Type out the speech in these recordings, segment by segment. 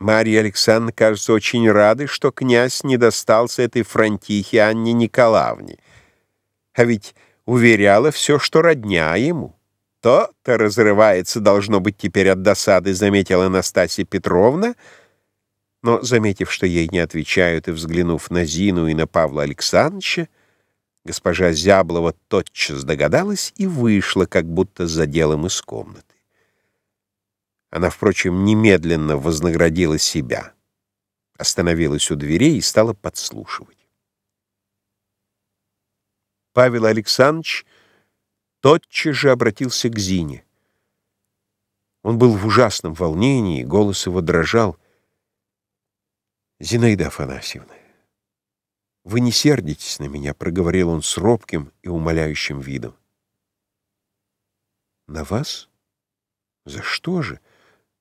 Марья Александровна, кажется, очень рады, что князь не достался этой фронтихе Анне Николаевне. А ведь уверяла все, что родня ему. То-то разрывается, должно быть, теперь от досады, заметила Анастасия Петровна, но, заметив, что ей не отвечают, и взглянув на Зину и на Павла Александровича, госпожа Зяблова тотчас догадалась и вышла, как будто за делом из комнаты. Она, впрочем, немедленно вознаградила себя, остановилась у дверей и стала подслушивать. Павел Александрович тотчас же обратился к Зине. Он был в ужасном волнении, голос его дрожал. «Зинаида Афанасьевна, вы не сердитесь на меня», — проговорил он с робким и умоляющим видом. «На вас? За что же?» —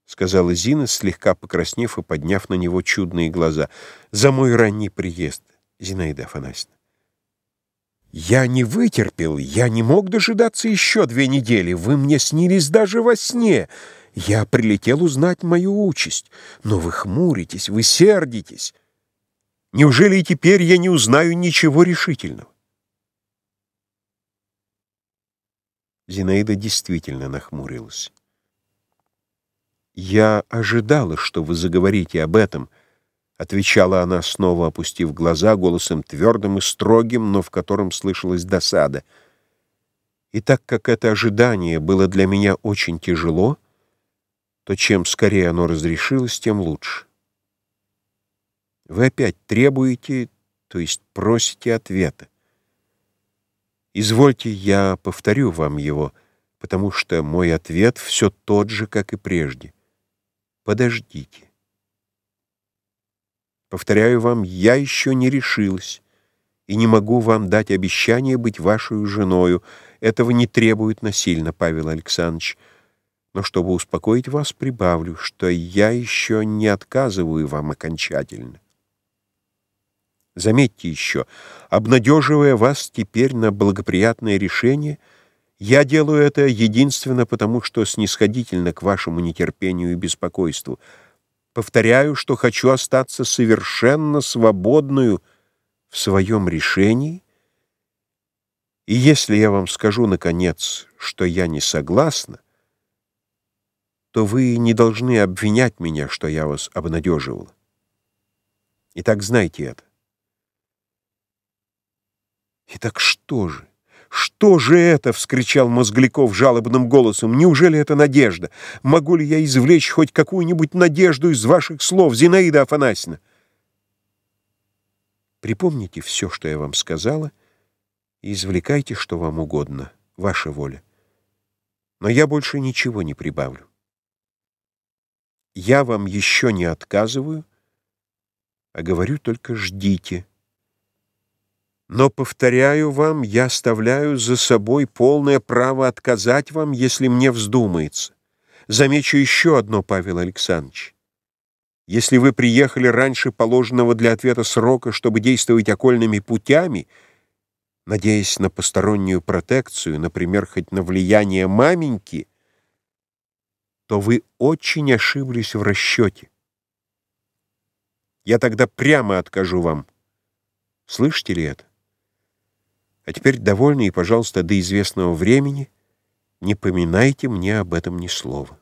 сказала Зина, слегка покраснев и подняв на него чудные глаза. «За мой ранний приезд, Зинаида Афанасьевна. Я не вытерпел, я не мог дожидаться еще две недели. Вы мне снились даже во сне. Я прилетел узнать мою участь. Но вы хмуритесь, вы сердитесь. Неужели и теперь я не узнаю ничего решительного? Зинаида действительно нахмурилась. «Я ожидала, что вы заговорите об этом», — отвечала она, снова опустив глаза, голосом твердым и строгим, но в котором слышалась досада. «И так как это ожидание было для меня очень тяжело, то чем скорее оно разрешилось, тем лучше. Вы опять требуете, то есть просите ответа. Извольте, я повторю вам его, потому что мой ответ все тот же, как и прежде. Подождите. Повторяю вам, я еще не решилась и не могу вам дать обещание быть вашей женою. Этого не требует насильно, Павел Александрович. Но чтобы успокоить вас, прибавлю, что я еще не отказываю вам окончательно. Заметьте еще, обнадеживая вас теперь на благоприятное решение — я делаю это единственно потому, что снисходительно к вашему нетерпению и беспокойству. Повторяю, что хочу остаться совершенно свободную в своем решении. И если я вам скажу, наконец, что я не согласна, то вы не должны обвинять меня, что я вас обнадеживала. Итак, знайте это. Итак, что же? «Что же это?» — вскричал Мозгляков жалобным голосом. «Неужели это надежда? Могу ли я извлечь хоть какую-нибудь надежду из ваших слов, Зинаида Афанасьевна?» Припомните все, что я вам сказала, и извлекайте, что вам угодно, ваша воля. Но я больше ничего не прибавлю. Я вам еще не отказываю, а говорю только «ждите». Но, повторяю вам, я оставляю за собой полное право отказать вам, если мне вздумается. Замечу еще одно, Павел Александрович. Если вы приехали раньше положенного для ответа срока, чтобы действовать окольными путями, надеясь на постороннюю протекцию, например, хоть на влияние маменьки, то вы очень ошиблись в расчете. Я тогда прямо откажу вам. Слышите ли это? А теперь довольны и, пожалуйста, до известного времени не поминайте мне об этом ни слова.